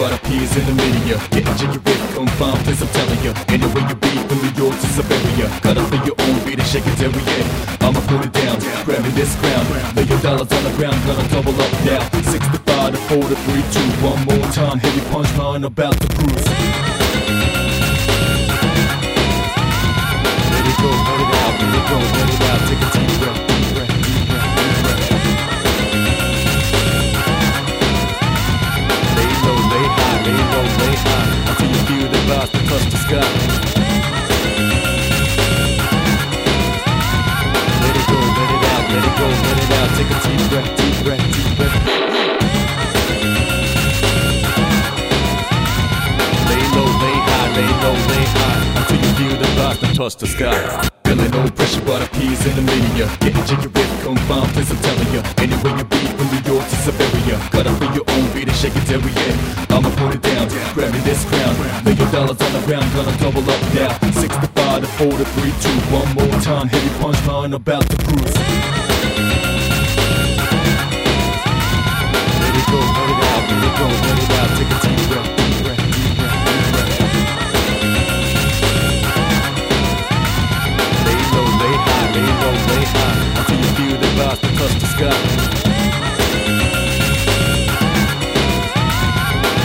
but appears in the media. Getting jiggy with on fine place, I'm telling ya. Anywhere you be, from New York to Siberia. Cut off your own beat and shake it every day. I'ma put it down, grabbing this crown. Lay your dollars on the ground, gonna double up now. 65 to 4 to 3, 2, one more time. Heavy punchline about to cruise. Let it go, let it out, let it go, let it out. Take a deep breath. Lay low, lay high, lay low, lay high Until you feel the touch the sky Let it go, let it out, let it go, let it out Take a deep breath, touch the sky. Feeling no pressure but appears in the media. Getting jiggy with confined place, I'm telling you Anywhere you be from New York to Siberia. Up for your own beat and shake it we end. I'ma put it down, grabbing this crown. Lay your dollars on the ground, gonna double up now. 65 to 4 to 3, 2, one more time. Heavy punchline about to cruise sky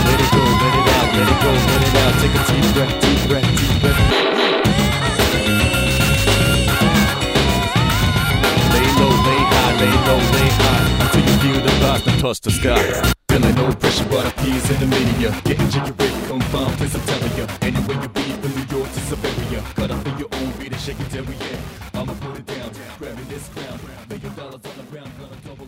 Let it go, let it out, let it go, let it out Take a deep breath, deep breath, deep breath Lay low, lay high, lay low, lay high Until you feel the vibes that touch the sky Feeling no pressure but appears in the media Getting jiggy with confined place, I'm telling you Anyway you be from New York to Siberia Cut up for your own beat and shake I'ma put it down, grabbing this crown Figure dollars on the ground, gonna double